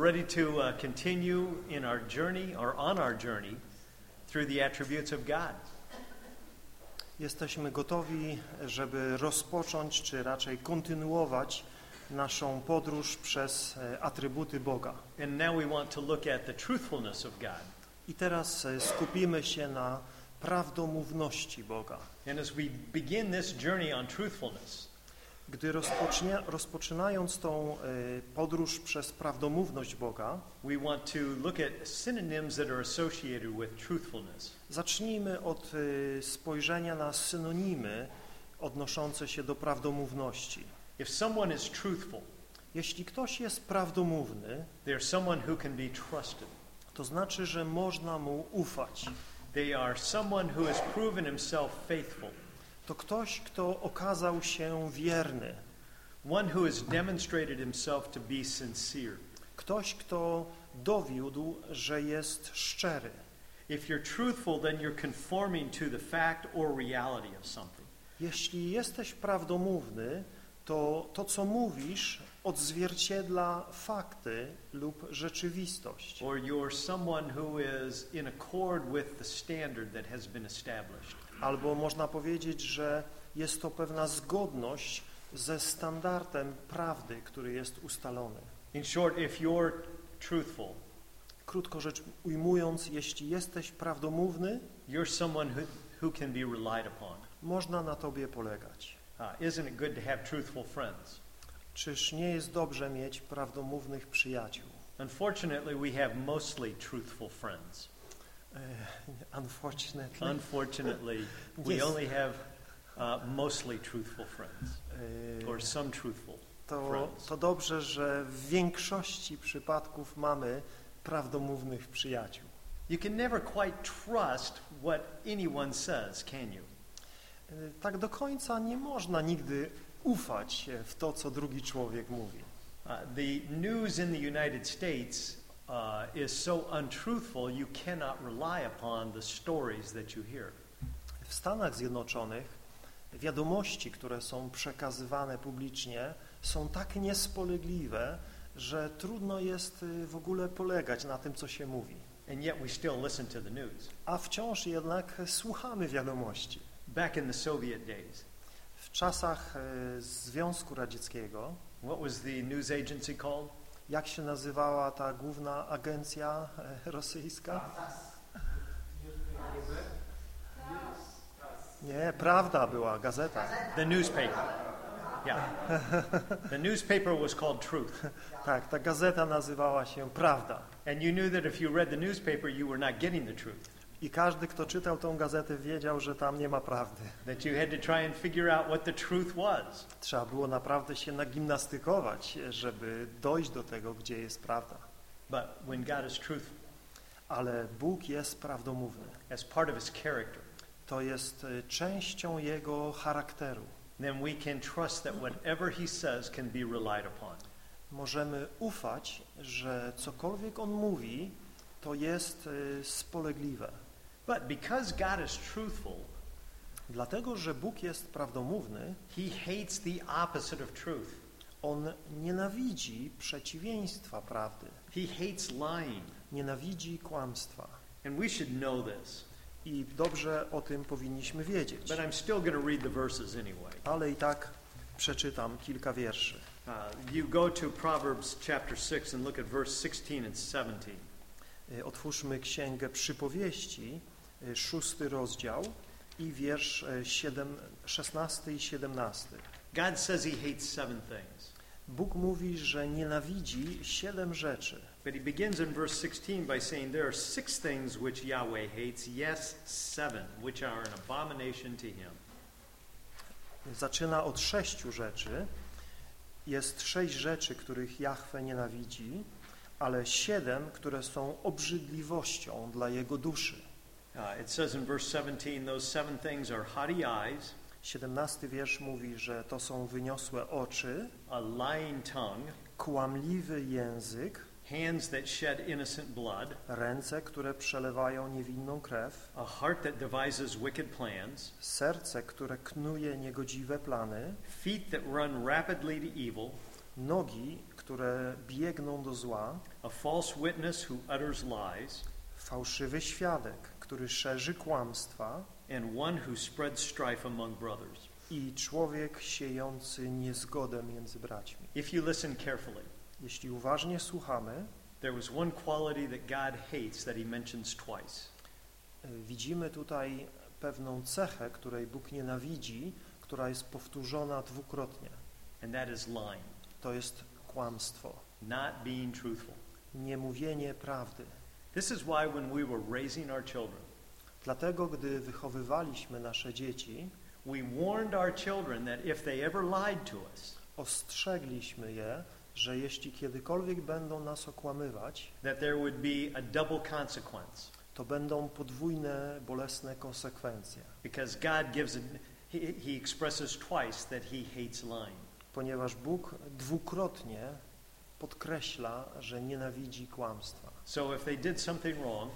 ready to uh, continue in our journey or on our journey through the attributes of God. Jesteśmy gotowi, żeby rozpocząć, czy raczej kontynuować naszą podróż przez e, atrybuty Boga. And now we want to look at the truthfulness of God. I teraz e, skupimy się na prawdomówności Boga. And as we begin this journey on truthfulness, Gdy rozpocznie, rozpoczynając tą e, podróż przez prawdomówność Boga, we want to look at synonyms that are associated with truthfulness. zacznijmy od e, spojrzenia na synonimy odnoszące się do prawdomówności. If someone is truthful, Jeśli ktoś jest prawdomówny, they're someone who can be trusted. to znaczy, że można mu ufać. They are someone who has proven himself faithful, To ktoś, kto okazał się wierny. one who has demonstrated himself to be sincere. Ktoś, kto dowiódł, że jest szczery. If you're truthful, then you're conforming to the fact or reality of something. Jeśli jesteś prawdomówny, to to, co mówisz, odzwierciedla fakty lub rzeczywistość. Or you're someone who is in accord with the standard that has been established. Albo można powiedzieć, że jest to pewna zgodność ze standardem prawdy, który jest ustalony. In short, if you're truthful, Krótko rzecz ujmując, jeśli jesteś prawdomówny, you're someone who, who can be relied upon. można na tobie polegać. Uh, isn't it good to have truthful friends? Czyż nie jest dobrze mieć prawdomównych przyjaciół? Unfortunately, we have mostly truthful friends. Eh, Unfortunately. Unfortunately, we Yes. only have uh, mostly truthful friends, or some truthful To, friends. to dobrze, że w większości przypadków mamy prawdomównych przyjaciół. You can never quite trust what anyone says, can you? Tak do końca nie można nigdy ufać w to, co drugi człowiek mówi. Uh, the news in the United States uh, is so untruthful, you cannot rely upon the stories that you hear. W Stanach Zjednoczonych wiadomości, które są przekazywane publicznie, są tak niespolegliwe, że trudno jest y, w ogóle polegać na tym, co się mówi. And yet we still listen to the news. A wciąż jednak słuchamy wiadomości. Back in the Soviet days, W czasach e, Związku Radzieckiego, what was the news agency called? Jak się nazywała ta główna agencja e, rosyjska? Nie, Prawda była, gazeta. The newspaper. Yeah. the newspaper was called Truth. Tak, ta gazeta nazywała się Prawda. And you knew that if you read the newspaper, you were not getting the truth. I każdy, kto czytał tą gazetę, wiedział, że tam nie ma prawdy. That you had to try and figure out what the truth was. Trzeba było naprawdę się nagimnastykować, żeby dojść do tego, gdzie jest prawda. But when God is truthful, Ale Bóg jest prawdomówny. as part of his character, To jest e, częścią Jego charakteru. then we can trust that whatever he says can be relied upon. Możemy ufać, że cokolwiek On mówi, to jest e, spolegliwe. But because God is truthful, Dlatego, że Bóg jest prawdomówny, he hates the opposite of truth. On nienawidzi przeciwieństwa prawdy. He hates lying. Nienawidzi kłamstwa. And we should know this. I dobrze o tym powinniśmy wiedzieć. But I'm still going to read the verses anyway. Ale i tak przeczytam kilka wierszy. Uh, you go to Proverbs chapter 6 and look at verse 16 and 17. Y, Otwórzmy Księgę Przypowieści, szósty rozdział i wiersz y, siedem, 16 i 17. God says he hates seven things. Bóg mówi, że nienawidzi siedem rzeczy. But he begins in verse 16 by saying, There are six things which Yahweh hates, yes, seven, which are an abomination to him. Zaczyna od sześciu rzeczy. Jest sześć rzeczy, których Jahwe nienawidzi, ale siedem, które są obrzydliwością dla jego duszy. Uh, it says in verse 17, Those seven things are haughty eyes, 17 wiersz mówi, że to są wyniosłe oczy, a lying tongue, kłamliwy język, hands that shed innocent blood, ręce, które przelewają niewinną krew, a heart that devises wicked plans, serce, które knuje niegodziwe plany, feet that run rapidly to evil, nogi, które biegną do zła, a false witness who utters lies, fałszywy świadek, który szerzy kłamstwa and one who spreads strife among brothers. i człowiek siejący niezgodę między braćmi. If you listen carefully, Jeśli uważnie słuchamy, there was one quality that God hates that he mentions twice. y, widzimy tutaj pewną cechę, której Bóg nienawidzi, która jest powtórzona dwukrotnie. and that is lying, To jest kłamstwo, not being truthful. niemówienie prawdy. This is why when we were raising our children, Dlatego, gdy wychowywaliśmy nasze dzieci, we warned our children that if they ever lied to us, ostrzegliśmy je, że jeśli kiedykolwiek będą nas okłamywać, that there would be a double consequence to będą podwójne, bolesne konsekwencje, because God gives it, he, he expresses twice that he hates lying. ponieważ Bóg dwukrotnie podkreśla, że nienawidzi kłamstwa. So if they did something wrong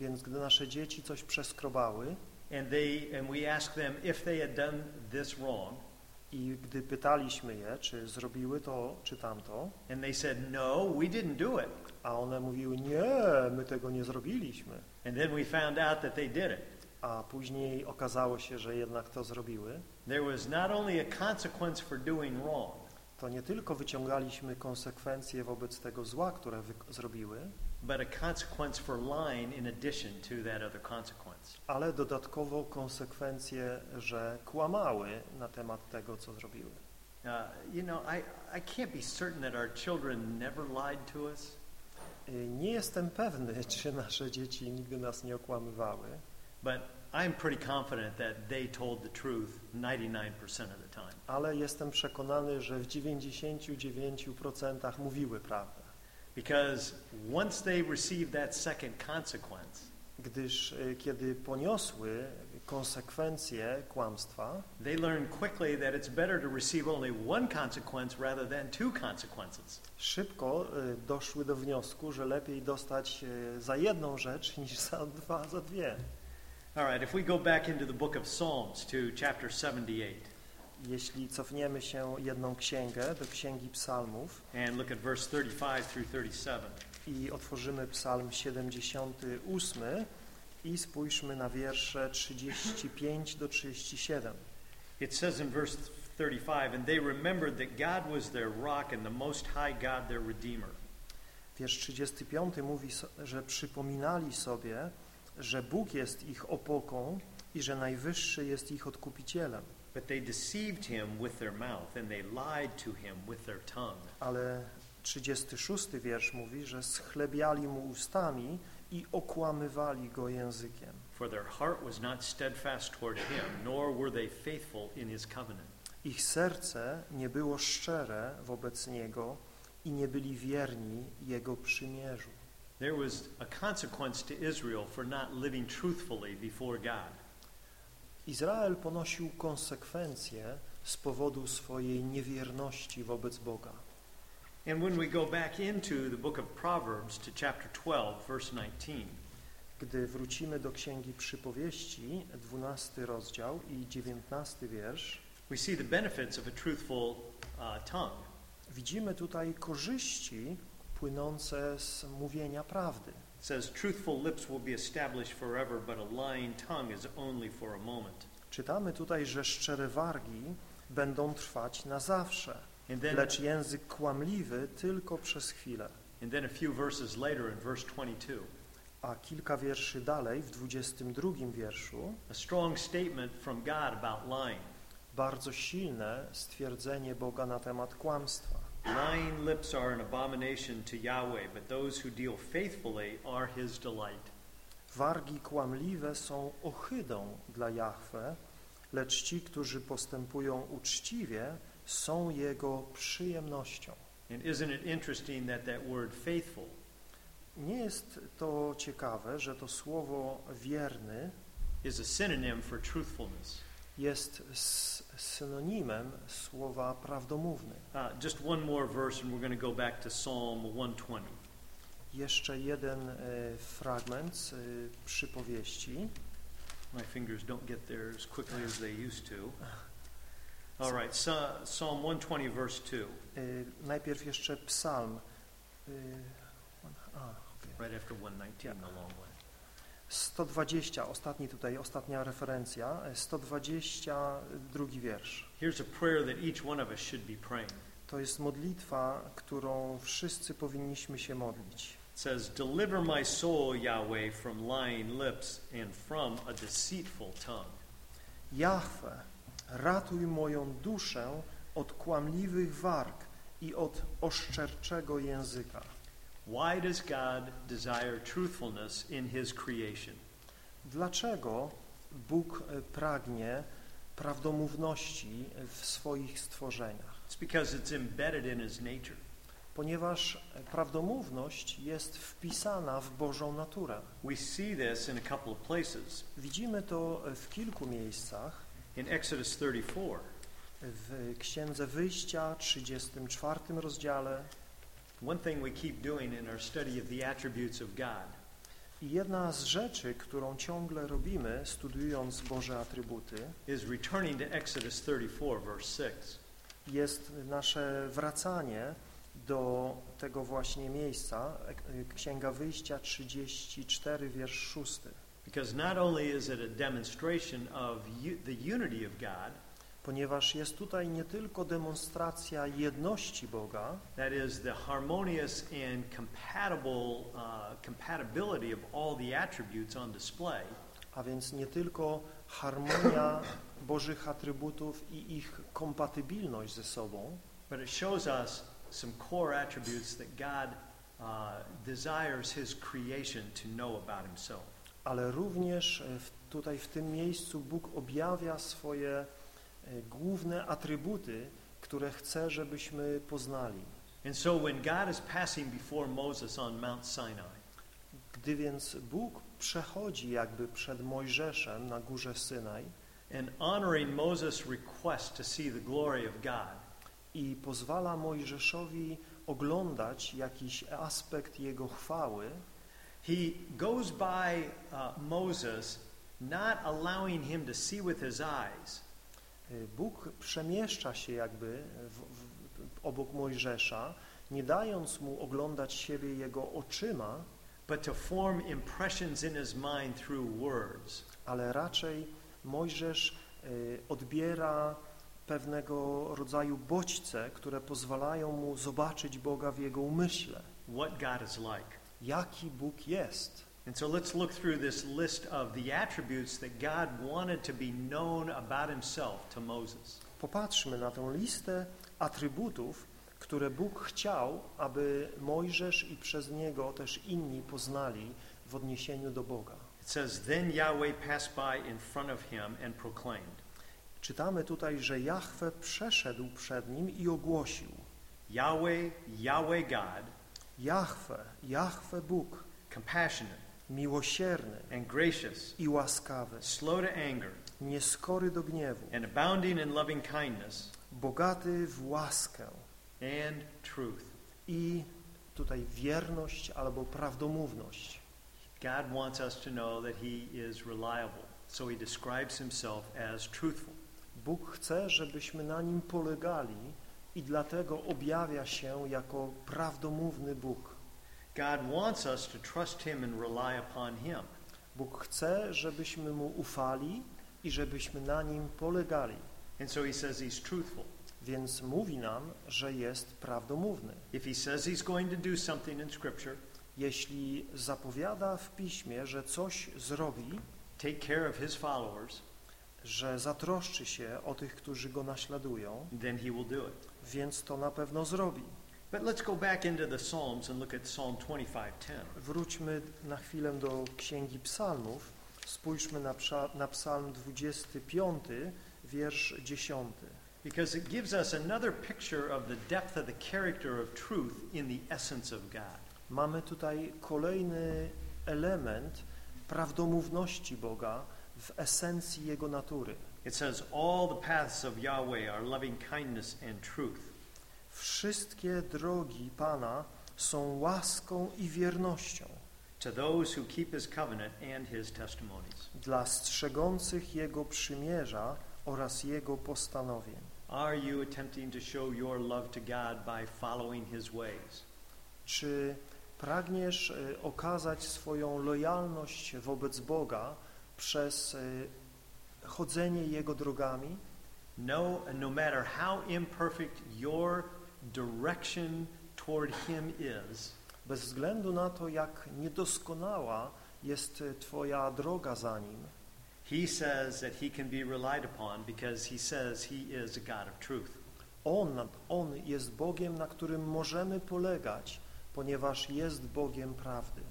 Więc gdy nasze dzieci coś przeskrobały and they and we asked them if they had done this wrong i gdy pytaliśmy je, czy zrobiły to, czy tamto, and they said no, we didn't do it. a one mówiły, nie, my tego nie zrobiliśmy. And then we found out that they did it. A później okazało się, że jednak to zrobiły, There was not only a consequence for doing wrong, to nie tylko wyciągaliśmy konsekwencje wobec tego zła, które zrobiły, but a consequence for lying in addition to that other consequence. ale dodatkowo konsekwencje, że kłamały na temat tego, co zrobiły. Uh, you know, I, I can't be certain that our children never lied to us, Y, Nie jestem pewny, czy nasze dzieci nigdy nas nie okłamywały, but I'm pretty confident that they told the truth 99% of the time. ale jestem przekonany, że w 99% mówiły prawdę. Because once they received that second consequence, Gdyż y, kiedy poniosły konsekwencje kłamstwa, they learned quickly that it's better to receive only one consequence rather than two consequences. szybko y, doszły do wniosku, że lepiej dostać y, za jedną rzecz niż za dwa, za dwie. All right, if we go back into the book of Psalms to chapter 78 Jeśli cofniemy się jedną księgę do Księgi Psalmów and look at verse 35 through 37. i otworzymy Psalm 78 i spójrzmy na wiersze 35 do 37. It says in verse 35, And they remembered that God was their rock and the Most High God their Redeemer. Wiersz 35 mówi, że przypominali sobie, że Bóg jest ich opoką i że Najwyższy jest ich odkupicielem. But they deceived him with their mouth, and they lied to him with their tongue. Ale 36 wiersz mówi, że schlebiali mu ustami i okłamywali go językiem. For their heart was not steadfast toward him, nor were they faithful in his covenant. Ich serce nie było szczere wobec Niego i nie byli wierni Jego przymierzu. There was a consequence to Israel for not living truthfully before God. Izrael ponosił konsekwencje z powodu swojej niewierności wobec Boga. And when we go back into the book of Proverbs to chapter 12, verse 19, Gdy wrócimy do Księgi Przypowieści, 12 rozdział i 19 wiersz, we see the benefits of a truthful uh, tongue. widzimy tutaj korzyści płynące z mówienia prawdy. Says, Truthful lips will be established forever, but a lying tongue is only for a moment. Czytamy tutaj, że szczere wargi będą trwać na zawsze, then, lecz język kłamliwy tylko przez chwilę. and then a few verses later in verse 22, A kilka wierszy dalej, w 22 wierszu, a strong statement from God about lying. bardzo silne stwierdzenie Boga na temat kłamstwa. Lying lips are an abomination to Yahweh, but those who deal faithfully are his delight. Wargi kłamliwe są ohydą dla Jahwe, lecz ci, którzy postępują uczciwie, są Jego przyjemnością. And isn't it interesting that that word faithful Nie jest to ciekawe, że to słowo wierny is a synonym for truthfulness? jest synonimem słowa prawdomówny. Uh, just one more verse, and we're going to go back to Psalm 120. Jeszcze jeden e, fragment z e, przypowieści. My fingers don't get there as quickly as they used to. All right, Psa- Psalm 120, verse 2, Y, najpierw jeszcze psalm. Y, a, okej. right after 119, the long way. 120, ostatni tutaj, ostatnia referencja, y, 122 wiersz. Here's a prayer that each one of us should be praying. To jest modlitwa, którą wszyscy powinniśmy się modlić. It says, Deliver my soul, Yahweh, from lying lips and from a deceitful tongue. Jahwe, ratuj moją duszę od kłamliwych warg i od oszczerczego języka. Why does God desire truthfulness in His creation? Dlaczego Bóg e, pragnie prawdomówności w swoich stworzeniach? It's because it's embedded in His nature. Ponieważ prawdomówność jest wpisana w Bożą naturę. We see this in a couple of places. Widzimy to w kilku miejscach. In Exodus 34, W Księdze Wyjścia, 34 rozdziale. One thing we keep doing in our study of the attributes of God I jedna z rzeczy, którą ciągle robimy, studiując Boże atrybuty, is returning to Exodus 34, verse 6. jest nasze wracanie do tego właśnie miejsca, e, Księga Wyjścia 34, wiersz 6. Because not only is it a demonstration of the unity of God, Ponieważ jest tutaj nie tylko demonstracja jedności Boga, that is the harmonious and compatible uh, compatibility of all the attributes on display, a więc nie tylko harmonia Bożych atrybutów i ich kompatybilność ze sobą, but it shows us some core attributes that God uh, desires His creation to know about Himself. ale również e, w, tutaj w tym miejscu Bóg objawia swoje główne atrybuty, które chce, żebyśmy poznali. And so when God is passing before Moses on Mount Sinai, Gdy więc Bóg przechodzi jakby przed Mojżeszem na górze Synaj and honoring Moses' request to see the glory of God, i pozwala Mojżeszowi oglądać jakiś aspekt jego chwały, he goes by uh, Moses, not allowing him to see with his eyes, Bóg przemieszcza się jakby w, w, obok Mojżesza, nie dając mu oglądać siebie jego oczyma, but to form impressions in his mind through words. ale raczej Mojżesz y, odbiera pewnego rodzaju bodźce, które pozwalają mu zobaczyć Boga w jego umyśle. what God is like. Jaki Bóg jest. And so let's look through this list of the attributes that God wanted to be known about himself to Moses. Popatrzmy na tę listę atrybutów, które Bóg chciał, aby Mojżesz i przez niego też inni poznali w odniesieniu do Boga. It says, Then Yahweh passed by in front of him and proclaimed, Czytamy tutaj, że Jahwe przeszedł przed nim i ogłosił Yahweh, Yahweh God, Jahwe, Jahwe Bóg, compassionate miłosierny and gracious, i łaskawy, slow to anger, nieskory do gniewu, and abounding in loving kindness bogaty w łaskę and truth. i tutaj wierność albo prawdomówność. God wants us to know that he is reliable. So he describes himself as truthful. Bóg chce, żebyśmy na nim polegali i dlatego objawia się jako prawdomówny Bóg. God wants us to trust him and rely upon him. Bóg chce, żebyśmy mu ufali i żebyśmy na nim polegali. And so he says he's truthful. Więc mówi nam, że jest prawdomówny. If he says he's going to do something in Scripture, Jeśli zapowiada w piśmie, że coś zrobi, take care of his followers, że zatroszczy się o tych, którzy go naśladują, then he will do it. więc to na pewno zrobi. But let's go back into the Psalms and look at Psalm 25:10. Wróćmy na chwilę do Księgi Psalmów. Spójrzmy na, na Psalm 25, wiersz 10. Because it gives us another picture of the depth of the character of truth in the essence of God. Mamy tutaj kolejny element prawdomówności Boga w esencji Jego natury. It says, All the paths of Yahweh are loving kindness and truth. Wszystkie drogi Pana są łaską i wiernością to those who keep his covenant and his testimonies. dla strzegących Jego przymierza oraz Jego postanowień. Are you attempting to show your love to God by following His ways? Czy pragniesz y, okazać swoją lojalność wobec Boga przez y, chodzenie Jego drogami? No, no matter how imperfect your direction toward Him is, Bez względu na to, jak niedoskonała jest Twoja droga za Nim, He says that He can be relied upon because He says He is a God of truth. On, On jest Bogiem, na którym możemy polegać, ponieważ jest Bogiem prawdy.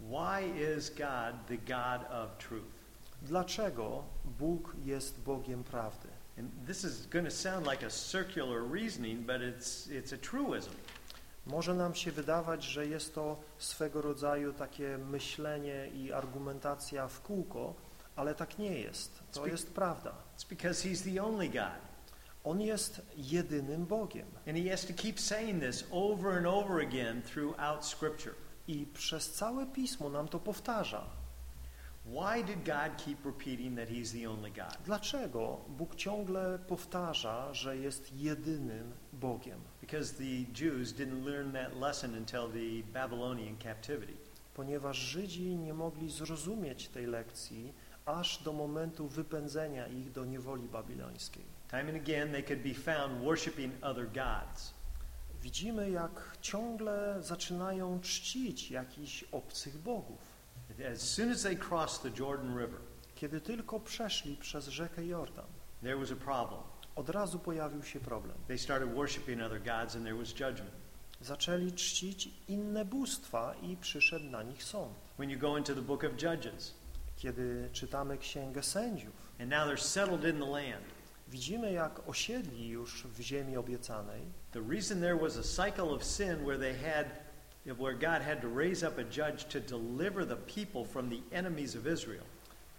Why is God the God of truth? Dlaczego Bóg jest Bogiem prawdy? And this is going to sound like a circular reasoning, but it's, it's a truism. Może nam się wydawać, że jest to swego rodzaju takie myślenie i argumentacja w kółko, ale tak nie jest. To jest prawda. It's because He's the only God. On jest jedynym Bogiem. And He has to keep saying this over and over again throughout Scripture. I przez całe Pismo nam to powtarza. Why did God keep repeating that He's the only God? Dlaczego Bóg ciągle powtarza, że jest jedynym Bogiem? Because the Jews didn't learn that lesson until the Babylonian captivity. Ponieważ Żydzi nie mogli zrozumieć tej lekcji aż do momentu wypędzenia ich do niewoli babilońskiej. Time and again, they could be found worshiping other gods. Widzimy, jak ciągle zaczynają czcić jakichś obcych bogów. As soon as they crossed the Jordan River, Kiedy tylko przeszli przez rzekę Jordan, there was a problem. od razu pojawił się problem. They started worshiping other gods, and there was judgment. Zaczęli czcić inne bóstwa i przyszedł na nich sąd. When you go into the book of Judges, Kiedy czytamy Księgę Sędziów, and now they're settled in the land. widzimy, jak osiedli już w ziemi obiecanej. The reason there was a cycle of sin where they had, where God had to raise up a judge to deliver the people from the enemies of Israel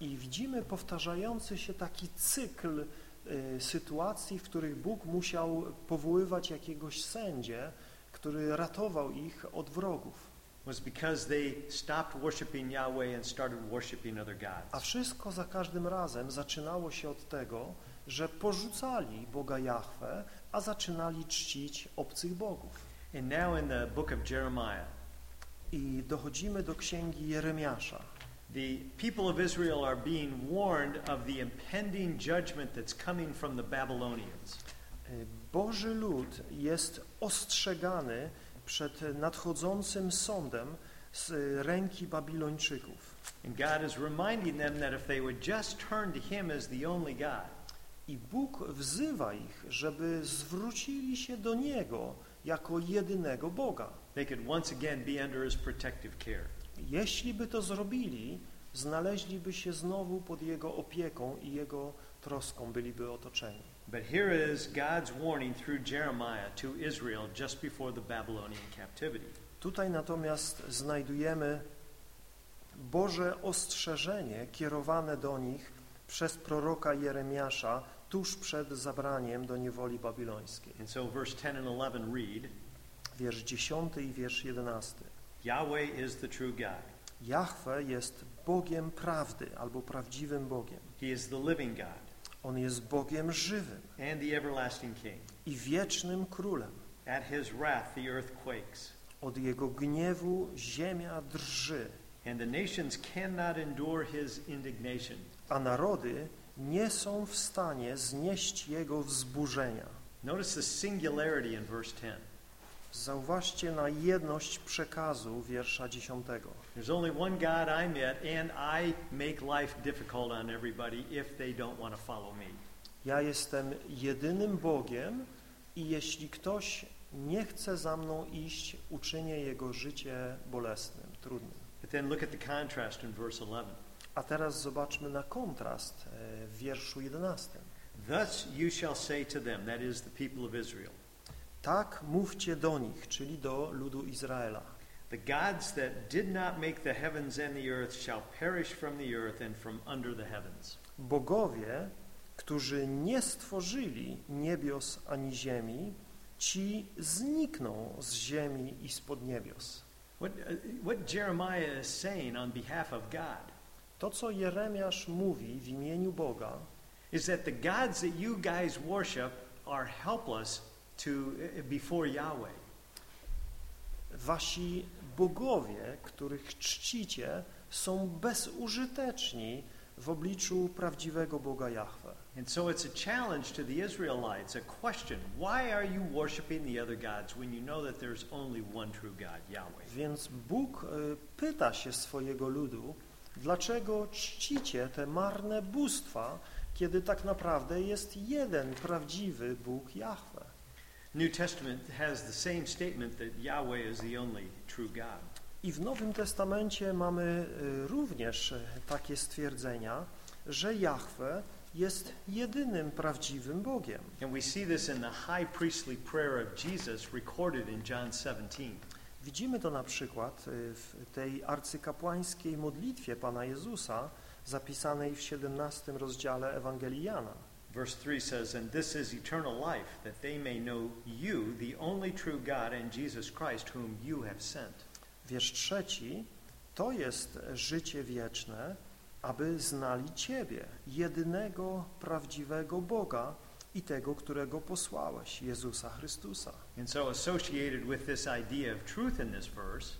I widzimy powtarzający się taki cykl y, sytuacji, w których Bóg musiał powoływać jakiegoś sędzię, który ratował ich od wrogów. was because they stopped worshiping Yahweh and started worshiping other A gods. wszystko za każdym razem zaczynało się od tego, że porzucali Boga Jahwe, a zaczynali czcić obcych bogów. And now in the book of Jeremiah, I dochodzimy do księgi Jeremiasza. the people of Israel are being warned of the impending judgment that's coming from the Babylonians. Y, Boży lud jest ostrzegany przed nadchodzącym sądem z ręki Babilończyków. And God is reminding them that if they would just turn to Him as the only God, I Bóg wzywa ich, żeby zwrócili się do Niego jako jedynego Boga. they could once again be under His protective care. Jeśli by to zrobili, znaleźliby się znowu pod Jego opieką i Jego troską byliby otoczeni. But here is God's warning through Jeremiah to Israel just before the Babylonian captivity. Tutaj natomiast znajdujemy Boże ostrzeżenie kierowane do nich przez proroka Jeremiasza tuż przed zabraniem do niewoli babilońskiej. And so verse 10 and 11 read, Wiersz 10 i wiersz 11. Yahweh is the true God. Jahwe jest Bogiem prawdy albo prawdziwym Bogiem. He is the living God On jest Bogiem żywym and the everlasting King. i wiecznym królem. At his wrath the earth quakes, Od jego gniewu ziemia drży, and the nations cannot endure his indignation. a narody nie są w stanie znieść jego wzburzenia. Notice the singularity in verse 10. Zauważcie na jedność przekazu wiersza 10. There's only one God I met, and I make life difficult on everybody if they don't want to follow me. Ja jestem jedynym Bogiem i jeśli ktoś nie chce za mną iść, uczynię jego życie bolesnym, trudnym. But then look at the contrast in verse 11. A teraz zobaczmy na kontrast e, w wierszu 11. Thus you shall say to them, that is the people of Israel, Tak mówcie do nich, czyli do ludu Izraela. the gods that did not make the heavens and the earth shall perish from the earth and from under the heavens. Bogowie, którzy nie stworzyli niebios ani ziemi, ci znikną z ziemi i spod niebios. What, uh, what Jeremiah is saying on behalf of God To, co Jeremiasz mówi w imieniu Boga, is that the gods that you guys worship are helpless to before Yahweh. Wasi bogowie, których czcicie, są bezużyteczni w obliczu prawdziwego Boga Jahwe. And so it's a challenge to the Israelites, a question. Why are you worshiping the other gods when you know that there's only one true God, Yahweh? Więc Bóg y, pyta się swojego ludu, dlaczego czcicie te marne bóstwa, kiedy tak naprawdę jest jeden prawdziwy Bóg Jahwe. New Testament has the same statement that Yahweh is the only true God. I w Nowym Testamencie mamy y, również takie stwierdzenia, że Jahwe jest jedynym prawdziwym Bogiem. And we see this in the high priestly prayer of Jesus recorded in John 17. Widzimy to na przykład y, w tej arcykapłańskiej modlitwie Pana Jezusa zapisanej w 17 rozdziale Ewangelii Jana. Verse 3 says, And this is eternal life, that they may know you, the only true God, and Jesus Christ, whom you have sent. Wiersz trzeci, to jest życie wieczne, aby znali Ciebie, jedynego prawdziwego Boga i tego, którego posłałeś, Jezusa Chrystusa. And so, associated with this idea of truth in this verse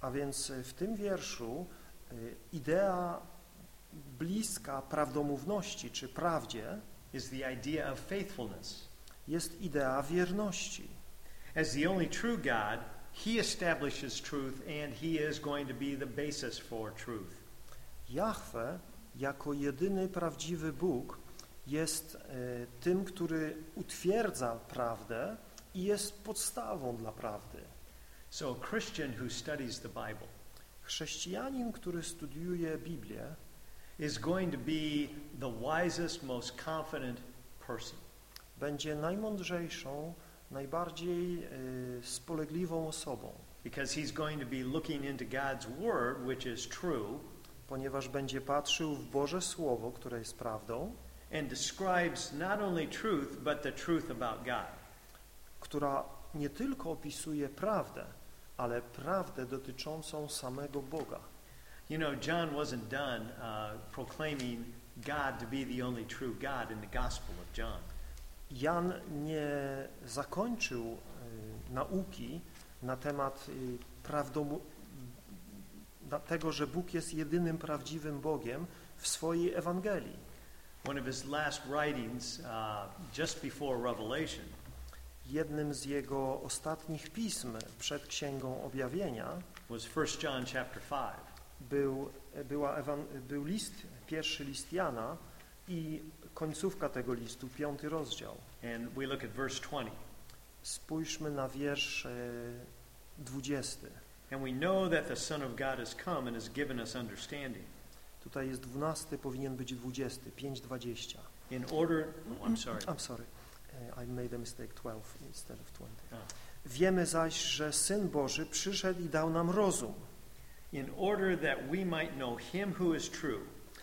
A więc y, w tym wierszu y, idea bliska prawdomówności czy prawdzie is the idea of faithfulness. jest idea wierności. As the only true God, He establishes truth, and He is going to be the basis for truth. Jahwe jako jedyny prawdziwy Bóg jest e, tym, który utwierdza prawdę i jest podstawą dla prawdy. So, a Christian who studies the Bible Chrześcijanin, który studiuje Biblię, is going to be the wisest, most confident person. będzie najmądrzejszą, najbardziej e, spolegliwą osobą, Because he's going to be looking into God's Word, which is true, ponieważ będzie patrzył w Boże Słowo, które jest prawdą, and describes not only truth, but the truth about God. która nie tylko opisuje prawdę, ale prawdę dotyczącą samego Boga. You know, John wasn't done uh, proclaiming God to be the only true God in the Gospel of John. Jan nie zakończył y, nauki na temat y, prawdomu, na tego, że Bóg jest jedynym prawdziwym Bogiem w swojej Ewangelii. One of his last writings, uh, just before Revelation, Jednym z jego ostatnich pism przed Księgą Objawienia was 1 John chapter 5. był, była ewan, był list, pierwszy list Jana i końcówka tego listu, piąty rozdział. And we look at verse 20. Spójrzmy na wiersz 20. And we know that the Son of God has come and has given us understanding. Tutaj jest 12, powinien być 20, 5:20. In order, oh, I'm sorry. I'm sorry. Uh, I made a mistake 12 instead of 20. Oh. Wiemy zaś, że Syn Boży przyszedł i dał nam rozum, In order that we might know him who is true,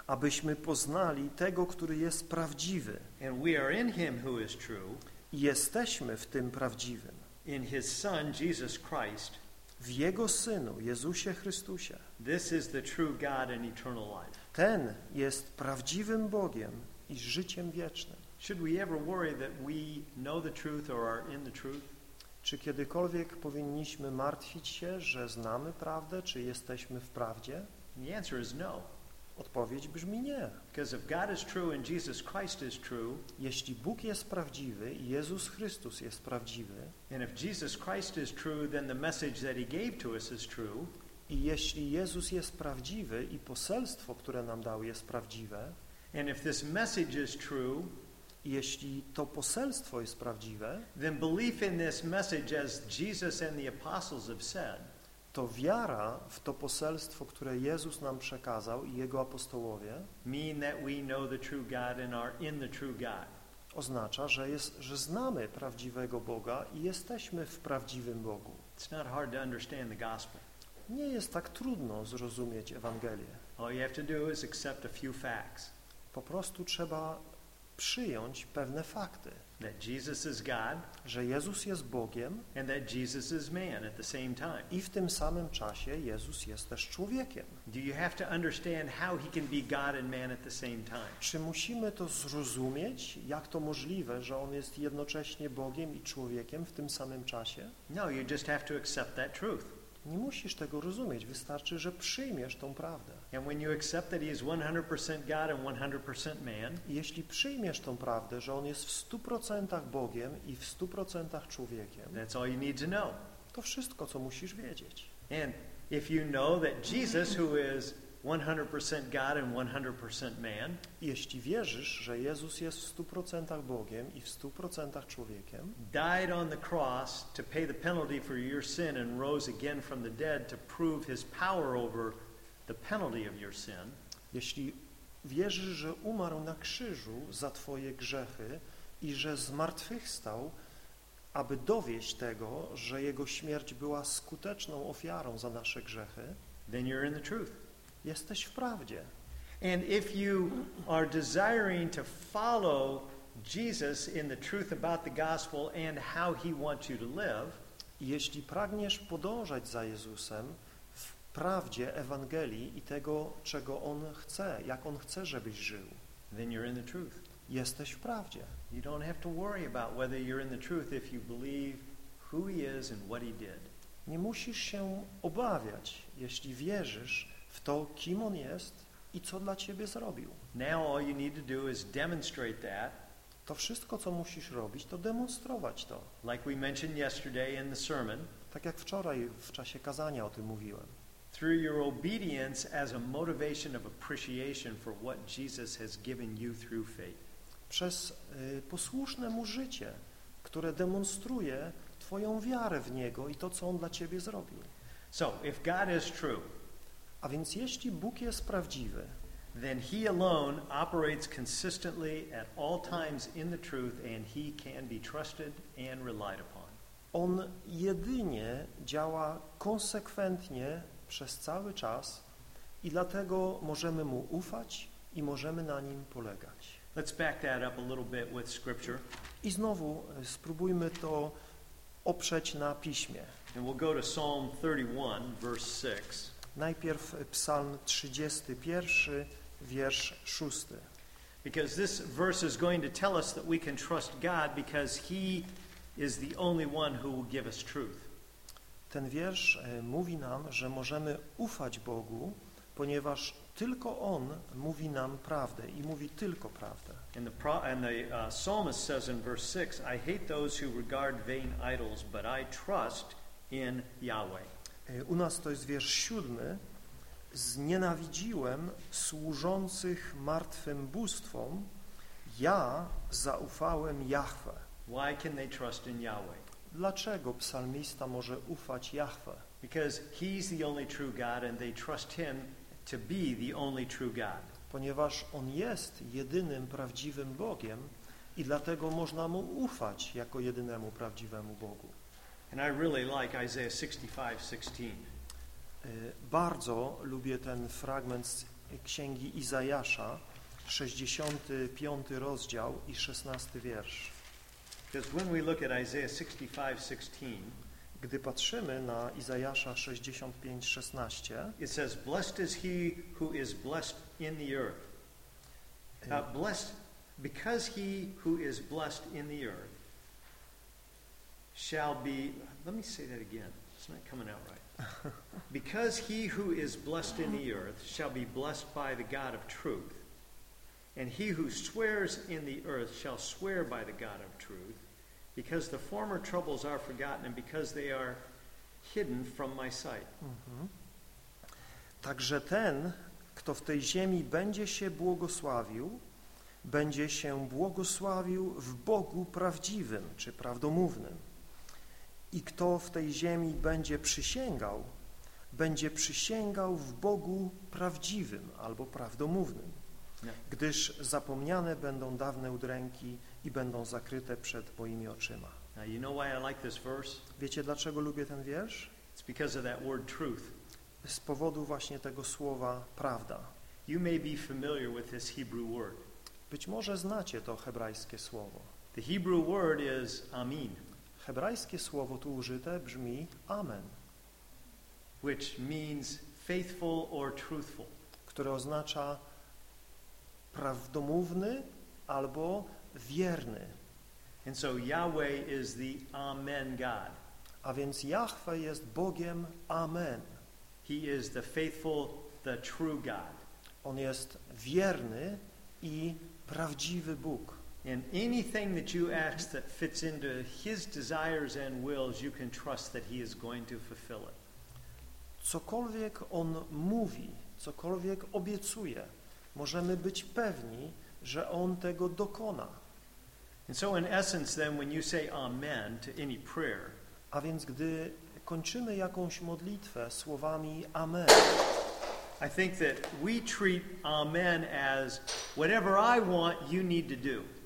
abyśmy poznali tego, który jest prawdziwy. and we are in him who is true, I jesteśmy w tym prawdziwym, in his Son, Jesus Christ. W Jego Synu, Jezusie Chrystusie. This is the true God and eternal life. Ten jest prawdziwym Bogiem i życiem wiecznym. Should we ever worry that we know the truth or are in the truth? Czy kiedykolwiek powinniśmy martwić się, że znamy prawdę, czy jesteśmy w prawdzie? The answer is no. Odpowiedź brzmi nie. Because if God is true and Jesus Christ is true, Jeśli Bóg jest prawdziwy i Jezus Chrystus jest prawdziwy and if Jesus Christ is true, then the message that he gave to us is true, i jeśli Jezus jest prawdziwy i poselstwo, które nam dał jest prawdziwe and if this message is true, jeśli to poselstwo jest prawdziwe, then belief in this message, as Jesus and the apostles have said, to wiara w to poselstwo, które Jezus nam przekazał i Jego apostołowie oznacza, że, jest, że znamy prawdziwego Boga i jesteśmy w prawdziwym Bogu. Nie jest tak trudno zrozumieć Ewangelię. Po prostu trzeba przyjąć pewne fakty, that Jesus is God że Jezus jest Bogiem and that Jesus is man at the same time. i w tym samym czasie Jezus jest też człowiekiem. Do you have to understand how he can be God and man at the same time? Czy musimy to zrozumieć, jak to możliwe, że On jest jednocześnie Bogiem i człowiekiem w tym samym czasie? No, you just have to accept that truth. Nie musisz tego rozumieć, wystarczy, że przyjmiesz tą prawdę. And when you accept that he is 100% God and 100% man, I jeśli przyjmiesz tą prawdę, że On jest w 100% Bogiem i w 100% człowiekiem, that's all you need to know. to wszystko, co musisz wiedzieć. And if you know that Jesus, who is 100% God and 100% man, Jeśli wierzysz, że Jezus jest w 100% Bogiem i w 100% człowiekiem, died on the cross to pay the penalty for your sin and rose again from the dead to prove his power over the penalty of your sin, jeśli wierzysz, że umarł na krzyżu za Twoje grzechy i że zmartwychwstał, aby dowieść tego, że Jego śmierć była skuteczną ofiarą za nasze grzechy, then you're in the truth. Jesteś w prawdzie. And if you are desiring to follow Jesus in the truth about the gospel and how he wants you to live, jeśli pragniesz podążać za Jezusem w prawdzie Ewangelii i tego, czego On chce, jak On chce, żebyś żył, then you're in the truth. jesteś w prawdzie. You don't have to worry about whether you're in the truth if you believe who he is and what he did. Nie musisz się obawiać, jeśli wierzysz to, kim On jest i co dla Ciebie zrobił. Now all you need to do is demonstrate that, To wszystko, co musisz robić, to demonstrować to. like we mentioned yesterday in the sermon, Tak jak wczoraj w czasie kazania o tym mówiłem. through your obedience as a motivation of appreciation for what Jesus has given you through faith. Przez y, posłuszne Mu życie, które demonstruje Twoją wiarę w Niego i to, co On dla Ciebie zrobił. So, if God is true, A więc jeśli Bóg jest prawdziwy, then he alone operates consistently at all times in the truth and he can be trusted and relied upon. On jedynie działa konsekwentnie przez cały czas i dlatego możemy Mu ufać i możemy na Nim polegać. Let's back that up a little bit with scripture I znowu y, spróbujmy to oprzeć na Piśmie. and we'll go to Psalm 31 verse 6. Najpierw Psalm 31, wiersz 6. Because this verse is going to tell us that we can trust God because he is the only one who will give us truth. Ten wiersz e, mówi nam, że możemy ufać Bogu, ponieważ tylko On mówi nam prawdę i mówi tylko prawdę. And the, pro, and the uh, psalmist says in verse 6, I hate those who regard vain idols, but I trust in Yahweh. E, U nas to jest wiersz siódmy. Znienawidziłem służących martwym bóstwom, ja zaufałem Jahwe. Why can they trust in Yahweh? Dlaczego psalmista może ufać Jahwe? Because he's the only true God and they trust him to be the only true God. Ponieważ On jest jedynym prawdziwym Bogiem i dlatego można Mu ufać jako jedynemu prawdziwemu Bogu. And I really like Isaiah 65:16. Y, Bardzo lubię ten fragment z Księgi Izajasza, 65 rozdział i 16 wiersz. Because when we look at Isaiah 65:16, Gdy patrzymy na Izajasza 65, 16, it says, "Blessed is he who is blessed in the earth." Uh, blessed because he who is blessed in the earth shall be let me say that again. It's not coming out right. because he who is blessed in the earth shall be blessed by the God of truth. And he who swears in the earth shall swear by the God of truth, because the former troubles are forgotten and because they are hidden from my sight. Mhm. Także ten, kto w tej ziemi będzie się błogosławił, będzie się błogosławił w Bogu prawdziwym czy prawdomównym. I kto w tej ziemi będzie przysięgał, będzie przysięgał w Bogu prawdziwym albo prawdomównym, gdyż zapomniane będą dawne udręki i będą zakryte przed moimi oczyma. Wiecie, dlaczego lubię ten wiersz? Z powodu właśnie tego słowa prawda. You may be familiar with this Hebrew word. Być może znacie to hebrajskie słowo. The Hebrew word is amin, Hebrajskie słowo tu użyte brzmi amen, which means faithful or truthful. które oznacza prawdomówny albo wierny. And so Yahweh is the Amen God. A więc Jahwe jest Bogiem amen. He is the faithful, the true God. On jest wierny i prawdziwy Bóg. And anything that you ask that fits into His desires and wills, you can trust that He is going to fulfill it. Cokolwiek On mówi, cokolwiek obiecuje, możemy być pewni, że On tego dokona. And so, in essence, then, when you say Amen to any prayer, A więc gdy kończymy jakąś modlitwę słowami amen, I think that we treat Amen as whatever I want, you need to do.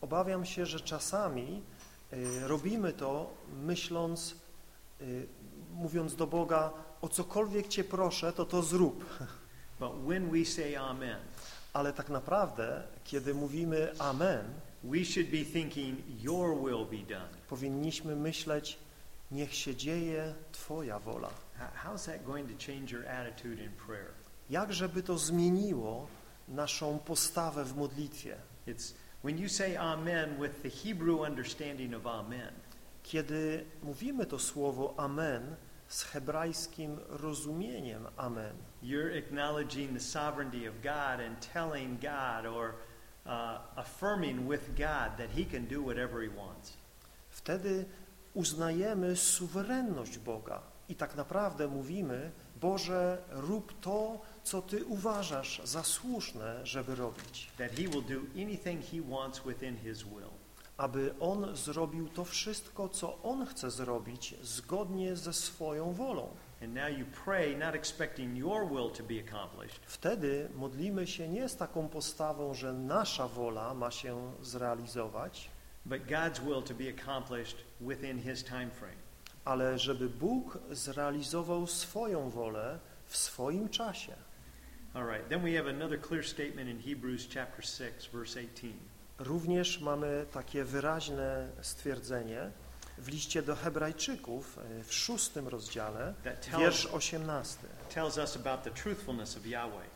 Obawiam się, że czasami y, robimy to myśląc, y, mówiąc do Boga, o cokolwiek Cię proszę, to to zrób. But when we say Amen, Ale tak naprawdę, kiedy mówimy amen, we should be thinking, Your will be done. powinniśmy myśleć, niech się dzieje Twoja wola. How's that going to change your attitude in prayer? Jak żeby to zmieniło naszą postawę w modlitwie? It's when you say Amen with the Hebrew understanding of Amen, Kiedy mówimy to słowo amen z hebrajskim rozumieniem amen, you're acknowledging the sovereignty of God and telling God or uh, affirming with God that He can do whatever He wants. wtedy uznajemy suwerenność Boga i tak naprawdę mówimy, Boże, rób to, co Ty uważasz za słuszne, żeby robić. That He will do anything He wants within His will. aby On zrobił to wszystko, co On chce zrobić, zgodnie ze swoją wolą. And now you pray not expecting your will to be accomplished, Wtedy modlimy się nie z taką postawą, że nasza wola ma się zrealizować, but God's will to be accomplished within His time frame. ale żeby Bóg zrealizował swoją wolę w swoim czasie. All right, then we have another clear statement in Hebrews chapter 6, verse 18. Również mamy takie wyraźne stwierdzenie w liście do Hebrajczyków e, w szóstym rozdziale, tells, wiersz osiemnasty. tells us about the truthfulness of Yahweh.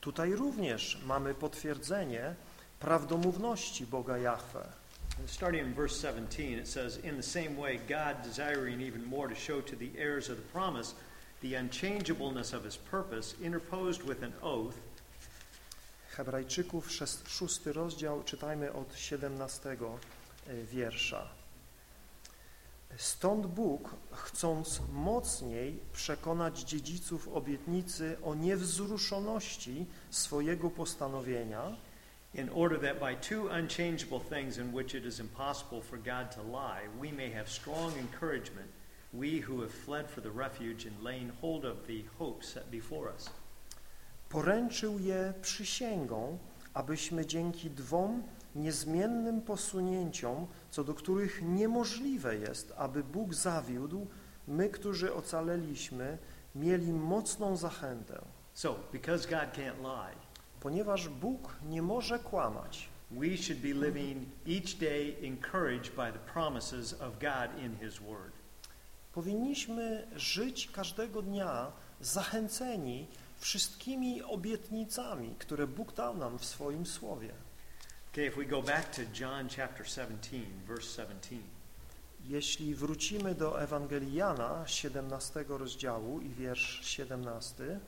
Tutaj również mamy potwierdzenie prawdomówności Boga Jahwe. Starting in verse 17, it says, In the same way, God, desiring even more to show to the heirs of the promise the unchangeableness of his purpose, interposed with an oath, Hebrajczyków, szes- szósty rozdział, czytajmy od 17 wiersza. Stąd Bóg, chcąc mocniej przekonać dziedziców obietnicy o niewzruszoności swojego postanowienia, in order that by two unchangeable things in which it is impossible for God to lie, we may have strong encouragement, we who have fled for the refuge and laying hold of the hope set before us. poręczył je przysięgą, abyśmy dzięki dwom niezmiennym posunięciom, co do których niemożliwe jest, aby Bóg zawiódł, my, którzy ocaleliśmy, mieli mocną zachętę. So, because God can't lie, Ponieważ Bóg nie może kłamać, we should be living each day encouraged by the promises of God in His Word. Powinniśmy żyć każdego dnia zachęceni wszystkimi obietnicami, które Bóg dał nam w swoim Słowie. Okay, if we go back to John chapter 17, verse 17. Jeśli wrócimy do Ewangelii Jana, 17 rozdziału i wiersz 17,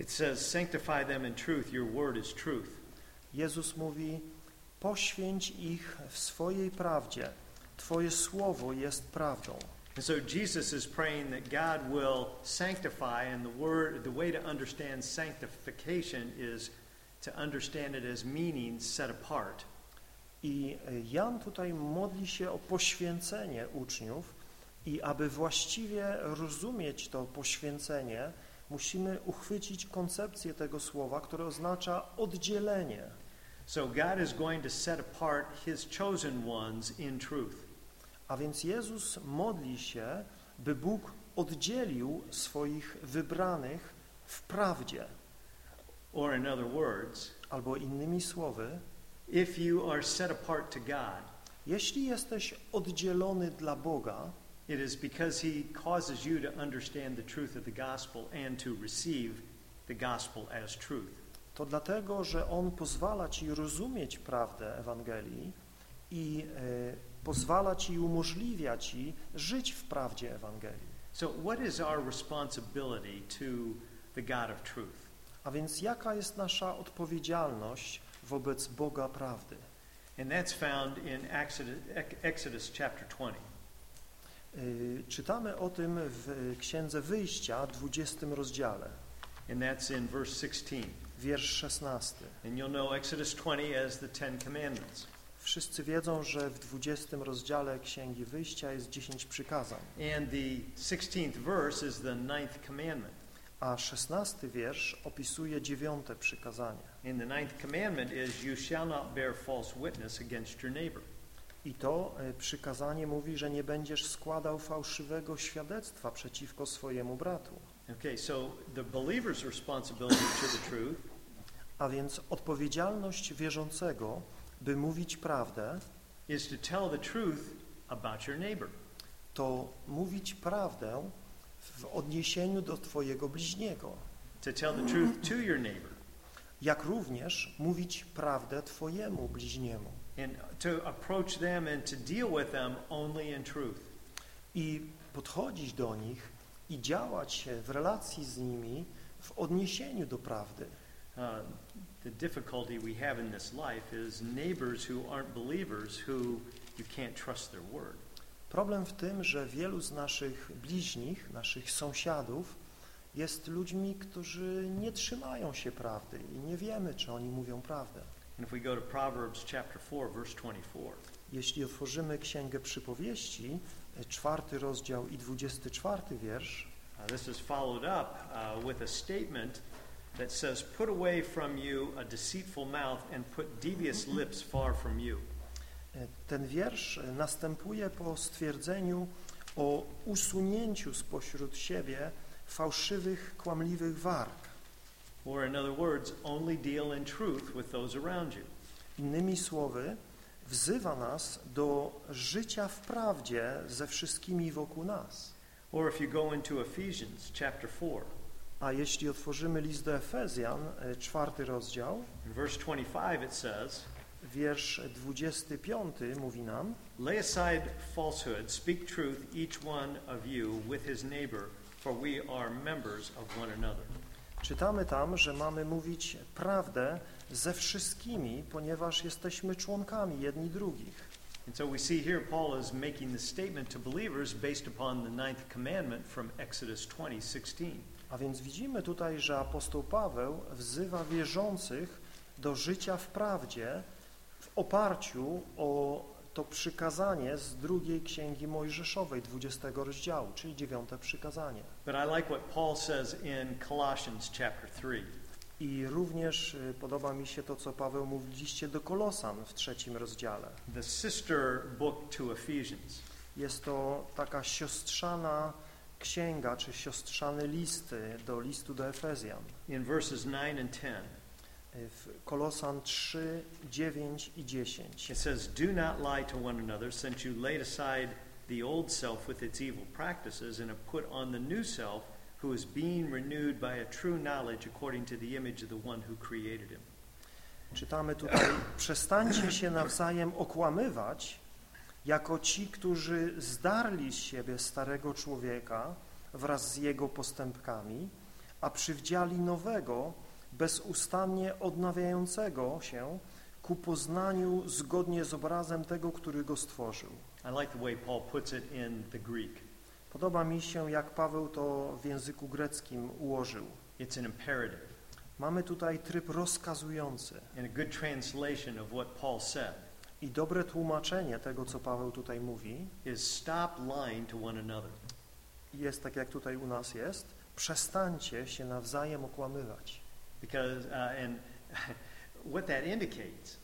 It says, Sanctify them in truth, your word is truth. Jezus mówi, poświęć ich w swojej prawdzie, Twoje słowo jest prawdą. And so Jesus is praying that God will sanctify, and the word, the way to understand sanctification is to understand it as meaning set apart. I Jan tutaj modli się o poświęcenie uczniów i aby właściwie rozumieć to poświęcenie, musimy uchwycić koncepcję tego słowa, które oznacza oddzielenie. So God is going to set apart His chosen ones in truth. A więc Jezus modli się, by Bóg oddzielił swoich wybranych w prawdzie. Or in other words, Albo innymi słowy, if you are set apart to God, jeśli jesteś oddzielony dla Boga, it is because He causes you to understand the truth of the gospel and to receive the gospel as truth. to dlatego, że On pozwala Ci rozumieć prawdę Ewangelii i e, pozwala Ci i umożliwia Ci żyć w prawdzie Ewangelii. So, what is our responsibility to the God of truth? A więc jaka jest nasza odpowiedzialność wobec Boga prawdy? And that's found in Exodus, Exodus chapter 20. Y, Czytamy o tym w Księdze Wyjścia, 20 rozdziale, And that's in verse 16. wiersz 16. And you'll know Exodus 20 as the Ten Commandments. Wszyscy wiedzą, że w 20 rozdziale Księgi Wyjścia jest 10 przykazań, And the 16th verse is the ninth commandment. a 16 wiersz opisuje dziewiąte przykazanie. And the ninth commandment is, You shall not bear false witness against your neighbor. I to y, przykazanie mówi, że nie będziesz składał fałszywego świadectwa przeciwko swojemu bratu. Okay, so the believer's responsibility to the truth A więc odpowiedzialność wierzącego, by mówić prawdę, is to tell the truth about your neighbor. to mówić prawdę w odniesieniu do Twojego bliźniego, To tell the truth to your neighbor. jak również mówić prawdę Twojemu bliźniemu And to approach them and to deal with them only in truth. i podchodzić do nich i działać w relacji z nimi w odniesieniu do prawdy. Uh, the difficulty we have in this life is neighbors who aren't believers who you can't trust their word. Problem w tym, że wielu z naszych bliźnich, naszych sąsiadów jest ludźmi, którzy nie trzymają się prawdy i nie wiemy, czy oni mówią prawdę. And if we go to Proverbs chapter 4, verse 24, Jeśli otworzymy Księgę Przypowieści, e, czwarty rozdział i dwudziesty czwarty wiersz, uh, this is followed up uh, with a statement that says, Put away from you a deceitful mouth and put devious lips far from you. e, ten wiersz e, następuje po stwierdzeniu o usunięciu spośród siebie fałszywych, kłamliwych warg. Or, in other words, only deal in truth with those around you. Innymi słowy, wzywa nas do życia w prawdzie ze wszystkimi wokół nas. Or if you go into Ephesians chapter 4, A jeśli otworzymy list do Efezjan, e, czwarty rozdział, in verse 25 it says, wiersz 25 mówi nam Lay aside falsehood, speak truth, each one of you with his neighbor, for we are members of one another. Czytamy tam, że mamy mówić prawdę ze wszystkimi, ponieważ jesteśmy członkami jedni drugich. And so we see here Paul is making the statement to believers based upon the ninth commandment from Exodus 20:16. A więc widzimy tutaj, że apostoł Paweł wzywa wierzących do życia w prawdzie w oparciu o to przykazanie z drugiej księgi Mojżeszowej, 20 rozdziału, czyli dziewiąte przykazanie. But I like what Paul says in Colossians chapter 3. I również y, podoba mi się to, co Paweł mówi w liście do Kolosan w trzecim rozdziale. the sister book to Ephesians. Jest to taka siostrzana księga, czy siostrzany listy do listu do Efezjan. In verses 9 and 10, Y, W Kolosan 3, 9 i 10. it says, Do not lie to one another, since you laid aside the old self with its evil practices and have put on the new self, who is being renewed by a true knowledge according to the image of the one who created him. Czytamy tutaj, przestańcie się nawzajem okłamywać, jako ci, którzy zdarli z siebie starego człowieka wraz z jego postępkami, a przywdziali nowego, bezustannie odnawiającego się ku poznaniu zgodnie z obrazem tego, który go stworzył. I like the way Paul puts it in the Greek. Podoba mi się, jak Paweł to w języku greckim ułożył. It's an imperative Mamy tutaj tryb rozkazujący and a good translation of what Paul said i dobre tłumaczenie tego, co Paweł tutaj mówi, is stop lying to one another. jest tak, jak tutaj u nas jest, przestańcie się nawzajem okłamywać. Because, uh, and what that indicates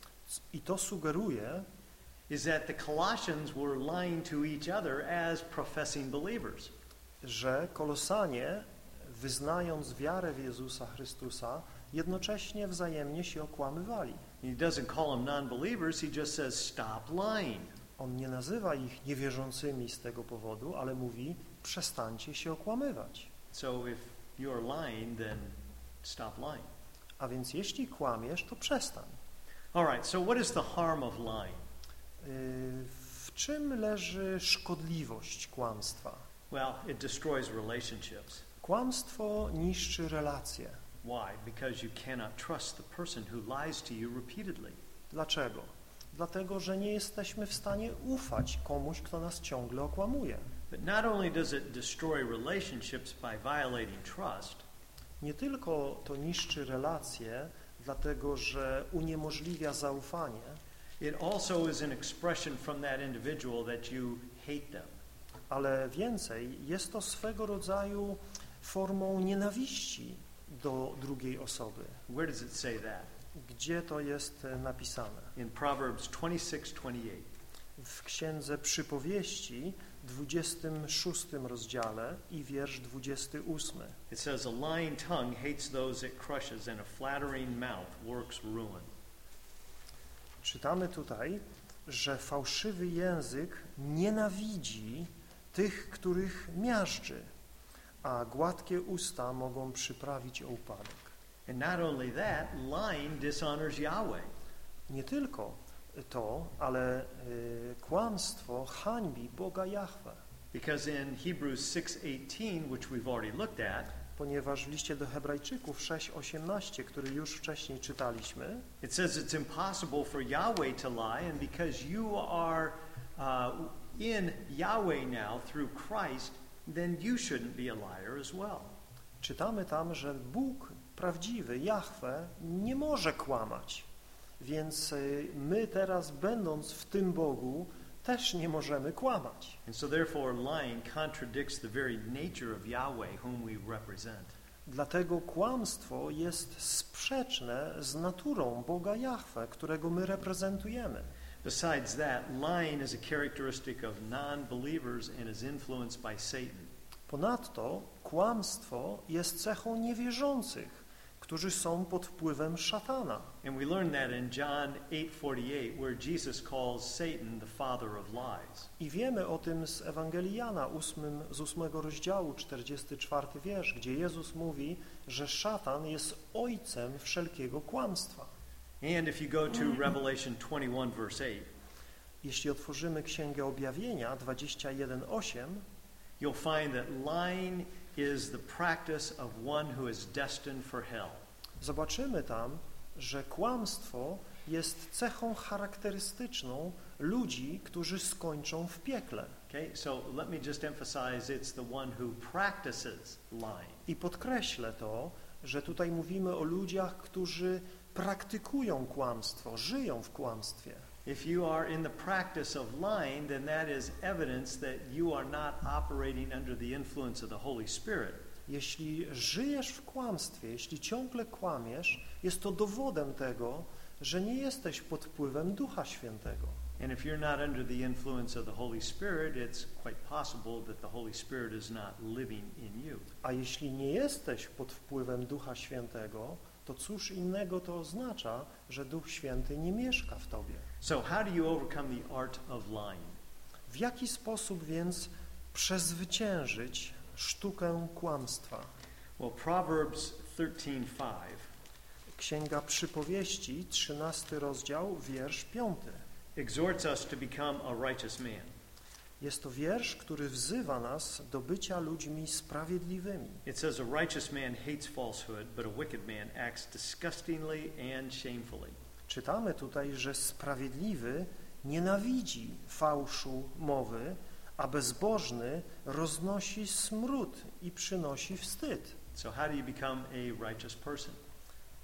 I to sugeruje, is that the Colossians were lying to each other as professing believers. że Kolosanie, wyznając wiarę w Jezusa Chrystusa, jednocześnie wzajemnie się okłamywali. He doesn't call them non-believers, he just says, stop lying. On nie nazywa ich niewierzącymi z tego powodu, ale mówi, przestańcie się okłamywać. So if you're lying, then stop lying. A więc jeśli kłamiesz, to przestań. All right, so what is the harm of lying? Y, W czym leży szkodliwość kłamstwa? Well, it destroys relationships. Kłamstwo niszczy relacje. Why? Because you cannot trust the person who lies to you repeatedly. Dlaczego? Dlatego, że nie jesteśmy w stanie ufać komuś, kto nas ciągle okłamuje. But not only does it destroy relationships by violating trust, Nie tylko to niszczy relacje, dlatego że uniemożliwia zaufanie, it also is an expression from that individual that you hate them. ale więcej, jest to swego rodzaju formą nienawiści do drugiej osoby. Where does it say that? Gdzie to jest e, napisane? In Proverbs 26:28. W Księdze Przypowieści, 26 rozdziale i wiersz 28. It says, A lying tongue hates those it crushes, and a flattering mouth works ruin. Czytamy tutaj, że fałszywy język nienawidzi tych, których miażdży, a gładkie usta mogą przyprawić o upadek. And not only that, lying dishonors Yahweh. Nie tylko to, ale y, kłamstwo hańbi Boga Jahwe, Because in Hebrews 6:18, which we've already looked at, ponieważ w liście do Hebrajczyków 6:18, który już wcześniej czytaliśmy, it says it's impossible for Yahweh to lie, and because you are uh, in Yahweh now through Christ, then you shouldn't be a liar as well. czytamy tam, że Bóg prawdziwy, Jahwe, nie może kłamać. Więc y, my teraz, będąc w tym Bogu, też nie możemy kłamać. And so therefore lying contradicts the very nature of Yahweh whom we represent. Dlatego kłamstwo jest sprzeczne z naturą Boga Jahwe, którego my reprezentujemy. Besides that, lying is a characteristic of non-believers and is influenced by Satan. Ponadto kłamstwo jest cechą niewierzących, którzy są pod wpływem szatana. And we learn that in John 8:48 where Jesus calls Satan the father of lies. I wiemy o tym z Ewangelii Jana 8, z 8 rozdziału, 44 wiersz, gdzie Jezus mówi, że szatan jest ojcem wszelkiego kłamstwa. And if you go to Revelation 21 verse 8, Jeśli otworzymy Księgę Objawienia 21:8, you'll find that lying is the practice of one who is destined for hell. zobaczymy tam, że kłamstwo jest cechą charakterystyczną ludzi, którzy skończą w piekle. Okay? So let me just emphasize it's the one who practices lying. I podkreślę to, że tutaj mówimy o ludziach, którzy praktykują kłamstwo, żyją w kłamstwie. If you are in the practice of lying, then that is evidence that you are not operating under the influence of the Holy Spirit. Jeśli żyjesz w kłamstwie, jeśli ciągle kłamiesz, jest to dowodem tego, że nie jesteś pod wpływem Ducha Świętego. And if you're not under the influence of the Holy Spirit, it's quite possible that the Holy Spirit is not living in you. A jeśli nie jesteś pod wpływem Ducha Świętego, to cóż innego to oznacza, że Duch Święty nie mieszka w tobie. So, how do you overcome the art of lying? W jaki sposób więc przezwyciężyć sztukę kłamstwa? Well, Proverbs 13:5 Księga Przypowieści, 13 rozdział, wiersz 5. exhorts us to become a righteous man. Jest to wiersz, który wzywa nas do bycia ludźmi sprawiedliwymi. It says, A righteous man hates falsehood, but a wicked man acts disgustingly and shamefully. Czytamy tutaj, że sprawiedliwy nienawidzi fałszu mowy, a bezbożny roznosi smród i przynosi wstyd. So, how do you become a righteous person?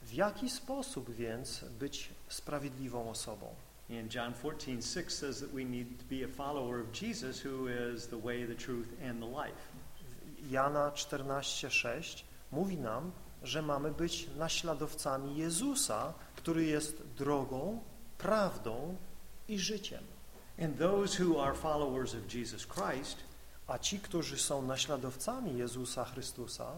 W jaki sposób więc być sprawiedliwą osobą? And John 14:6 says that we need to be a follower of Jesus, who is the way, the truth, and the life. Jana 14:6 mówi nam, że mamy być naśladowcami Jezusa, który jest drogą, prawdą i życiem. And those who are followers of Jesus Christ, A ci, którzy są naśladowcami Jezusa Chrystusa,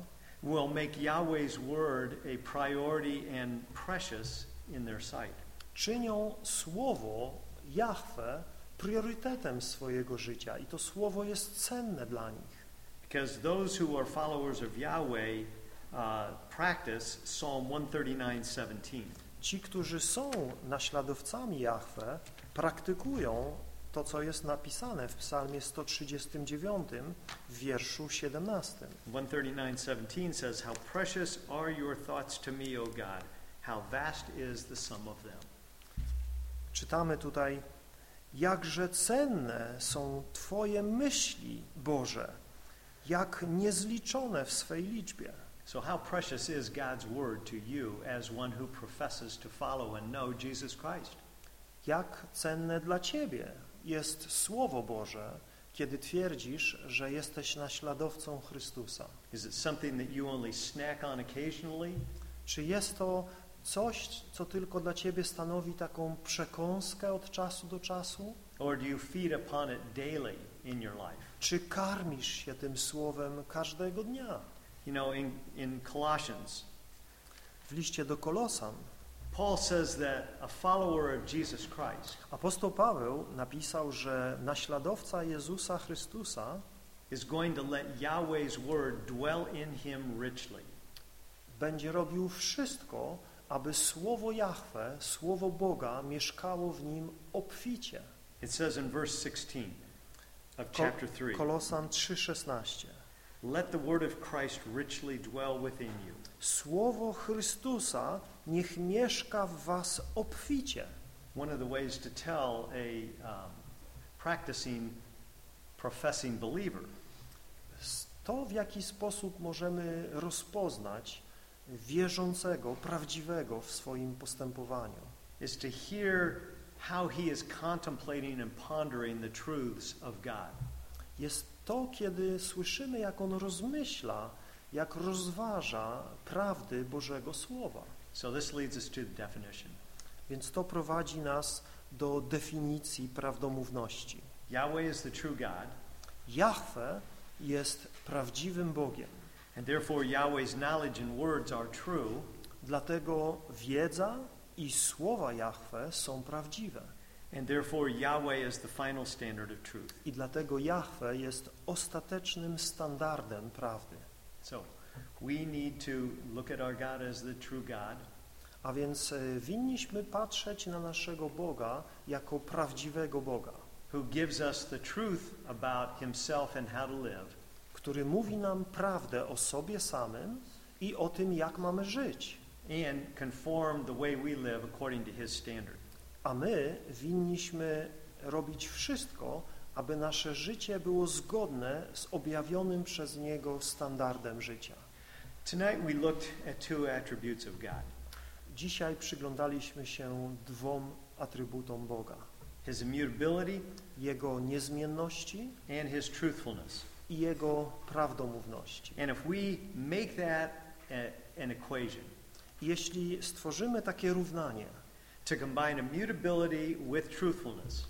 will make Yahweh's word a priority and precious in their sight. Czynią słowo Jahwe priorytetem swojego życia i to słowo jest cenne dla nich. Because those who are followers of Yahweh uh, practice Psalm 139:17. Ci, którzy są naśladowcami Jahwe, praktykują to, co jest napisane w psalmie 139 w wierszu 17. 139:17 says, "How precious are your thoughts to me, O God. How vast is the sum of them." Czytamy tutaj, jakże cenne są Twoje myśli, Boże, jak niezliczone w swej liczbie. So how precious is God's word to you as one who professes to follow and know Jesus Christ? Jak cenne dla Ciebie jest Słowo Boże, kiedy twierdzisz, że jesteś naśladowcą Chrystusa. Is it something that you only snack on occasionally? Czy jest to coś, co tylko dla Ciebie stanowi taką przekąskę od czasu do czasu? Czy karmisz się tym Słowem każdego dnia? You know, in, in Colossians, W liście do Kolosan Paul says that a follower of Jesus Christ apostoł Paweł napisał, że naśladowca Jezusa Chrystusa is going to let Yahweh's word dwell in him richly. będzie robił wszystko, aby Słowo Jahwe, Słowo Boga mieszkało w nim obficie. It says in verse 16 of chapter 3 Kolosan 3,16 Let the word of Christ richly dwell within you. Słowo Chrystusa niech mieszka w was obficie. One of the ways to tell a um, practicing, professing believer To, w jaki sposób możemy rozpoznać wierzącego, prawdziwego w swoim postępowaniu, is to hear how he is contemplating and pondering the truths of God. jest to, kiedy słyszymy, jak on rozmyśla, jak rozważa prawdy Bożego Słowa. So this leads us to the definition. Więc to prowadzi nas do definicji prawdomówności. Yahweh is the true God, Jahwe jest prawdziwym Bogiem. And therefore Yahweh's knowledge and words are true, Dlatego wiedza i słowa Jahwe są prawdziwe. and therefore Yahweh is the final standard of truth. I dlatego Jahwe jest ostatecznym standardem prawdy. So we need to look at our God as the true God, A więc e, winniśmy patrzeć na naszego Boga jako prawdziwego Boga, who gives us the truth about himself and how to live, który mówi nam prawdę o sobie samym i o tym, jak mamy żyć. and conform the way we live according to his standard. A my winniśmy robić wszystko, aby nasze życie było zgodne z objawionym przez Niego standardem życia. Tonight we looked at two attributes of God Dzisiaj przyglądaliśmy się dwom atrybutom Boga. his immutability Jego niezmienności and his truthfulness. I Jego prawdomówności. And if we make that a, an equation Jeśli stworzymy takie równanie, to combine immutability with truthfulness,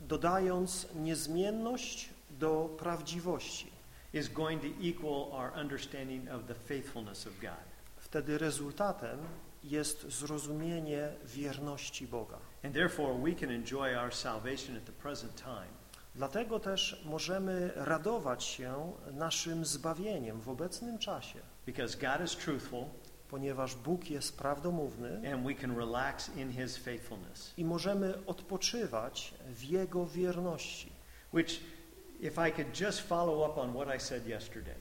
dodając niezmienność do prawdziwości, is going to equal our understanding of the faithfulness of God. wtedy rezultatem jest zrozumienie wierności Boga. And therefore we can enjoy our salvation at the present time Dlatego też możemy radować się naszym zbawieniem w obecnym czasie, because God is truthful ponieważ Bóg jest prawdomówny and we can relax in his faithfulness. i możemy odpoczywać w Jego wierności. Which, if I could just follow up on what I said yesterday,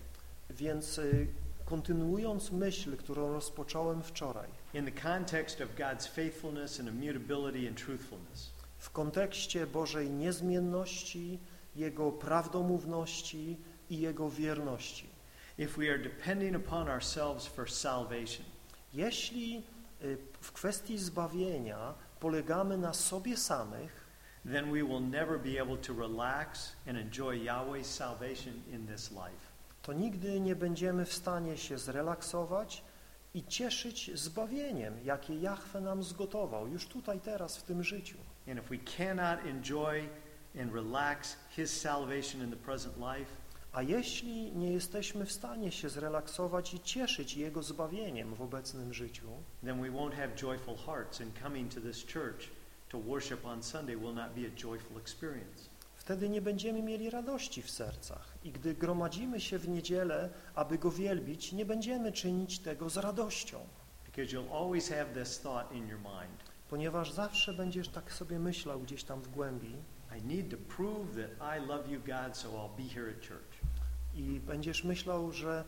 Więc y, kontynuując myśl, którą rozpocząłem wczoraj, in the context of God's faithfulness and immutability and truthfulness, w kontekście Bożej niezmienności, Jego prawdomówności i Jego wierności. if we are depending upon ourselves for salvation, Jeśli y, w kwestii zbawienia polegamy na sobie samych, then we will never be able to relax and enjoy Yahweh's salvation in this life. to nigdy nie będziemy w stanie się zrelaksować i cieszyć zbawieniem, jakie Jahwe nam zgotował już tutaj, teraz, w tym życiu. And if we cannot enjoy and relax His salvation in the present life, A jeśli nie jesteśmy w stanie się zrelaksować i cieszyć Jego zbawieniem w obecnym życiu, then we won't have joyful hearts, and coming to this church to worship on Sunday will not be a joyful experience. wtedy nie będziemy mieli radości w sercach. I gdy gromadzimy się w niedzielę, aby Go wielbić, nie będziemy czynić tego z radością, Because you'll always have this thought in your mind ponieważ zawsze będziesz tak sobie myślał gdzieś tam w głębi I need to prove that I love you, God, so I'll be here at church. i będziesz myślał, że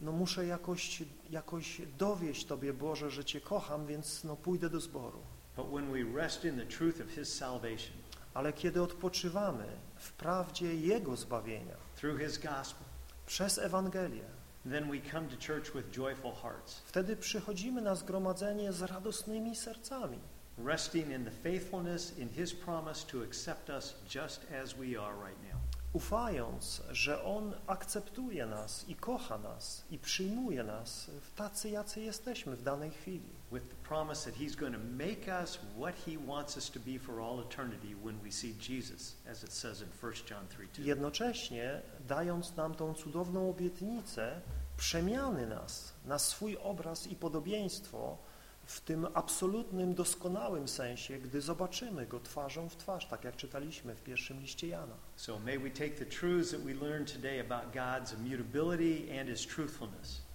no muszę jakoś, jakoś dowieść Tobie, Boże, że Cię kocham, więc no pójdę do zboru. But when we rest in the truth of His salvation Ale kiedy odpoczywamy w prawdzie Jego zbawienia through His gospel, przez Ewangelię, then we come to church with joyful hearts, wtedy przychodzimy na zgromadzenie z radosnymi sercami, resting in the faithfulness in His promise to accept us just as we are right now. ufając, że On akceptuje nas i kocha nas i przyjmuje nas w tacy, jacy jesteśmy w danej chwili. With the promise that He's going to make us what He wants us to be for all eternity when we see Jesus, as it says in 1 John 3 2. Jednocześnie dając nam tą cudowną obietnicę przemiany nas na swój obraz i podobieństwo w tym absolutnym, doskonałym sensie, gdy zobaczymy Go twarzą w twarz, tak jak czytaliśmy w pierwszym liście Jana. So may we take the truths that we learned today about God's immutability and His truthfulness,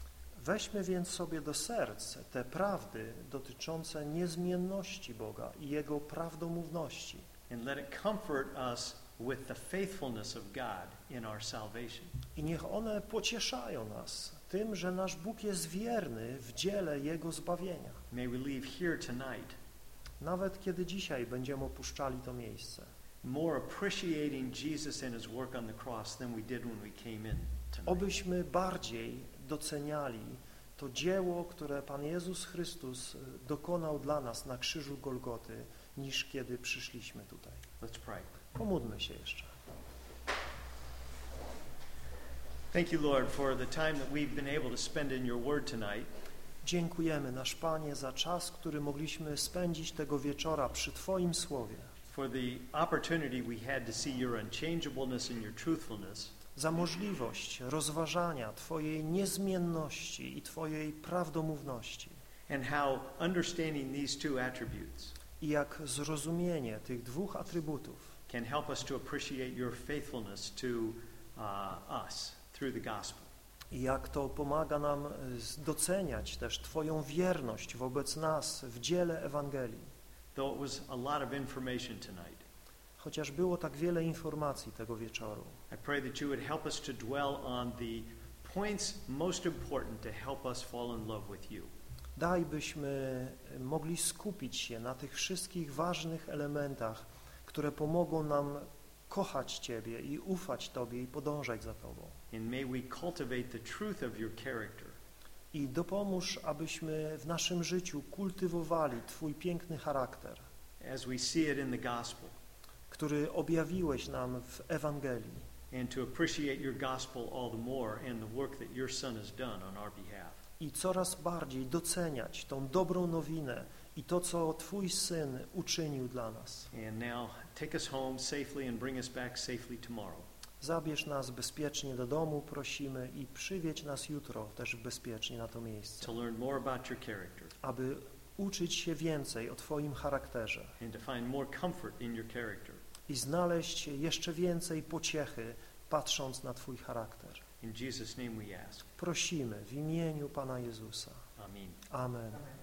Weźmy więc sobie do serc te prawdy dotyczące niezmienności Boga i Jego prawdomówności and let it comfort us with the faithfulness of God in our salvation. i niech one pocieszają nas tym, że nasz Bóg jest wierny w dziele Jego zbawienia. May we leave here tonight Nawet kiedy dzisiaj będziemy opuszczali to miejsce, more appreciating Jesus and His work on the cross than we did when we came in tonight. obyśmy bardziej doceniali to dzieło, które Pan Jezus Chrystus y, dokonał dla nas na krzyżu Golgoty, niż kiedy przyszliśmy tutaj. Let's pray. Pomódlmy się jeszcze. Thank you, Lord, for the time that we've been able to spend in your word tonight. Dziękujemy, nasz Panie, za czas, który mogliśmy spędzić tego wieczora przy Twoim Słowie, za możliwość rozważania Twojej niezmienności i Twojej prawdomówności. I jak zrozumienie tych dwóch atrybutów can help us to appreciate your faithfulness to uh, us through the gospel. I jak to pomaga nam z- doceniać też Twoją wierność wobec nas w dziele Ewangelii. Chociaż było tak wiele informacji tego wieczoru, I pray that you would help us to dwell on the points most important to help us fall in love with you. Daj, byśmy mogli skupić się na tych wszystkich ważnych elementach, które pomogą nam kochać Ciebie i ufać Tobie i podążać za Tobą. And may we cultivate the truth of your character I dopomóż, abyśmy w naszym życiu kultywowali Twój piękny charakter, as we see it in the gospel, który objawiłeś nam w Ewangelii and to appreciate your gospel all the more and the work that your Son has done on our behalf. i coraz bardziej doceniać tą dobrą nowinę i to, co Twój Syn uczynił dla nas. And now take us home safely and bring us back safely tomorrow. Zabierz nas bezpiecznie do domu, prosimy, i przywiedź nas jutro też bezpiecznie na to miejsce. aby uczyć się więcej o Twoim charakterze i znaleźć jeszcze więcej pociechy, patrząc na Twój charakter. Prosimy w imieniu Pana Jezusa. Amen. Amen.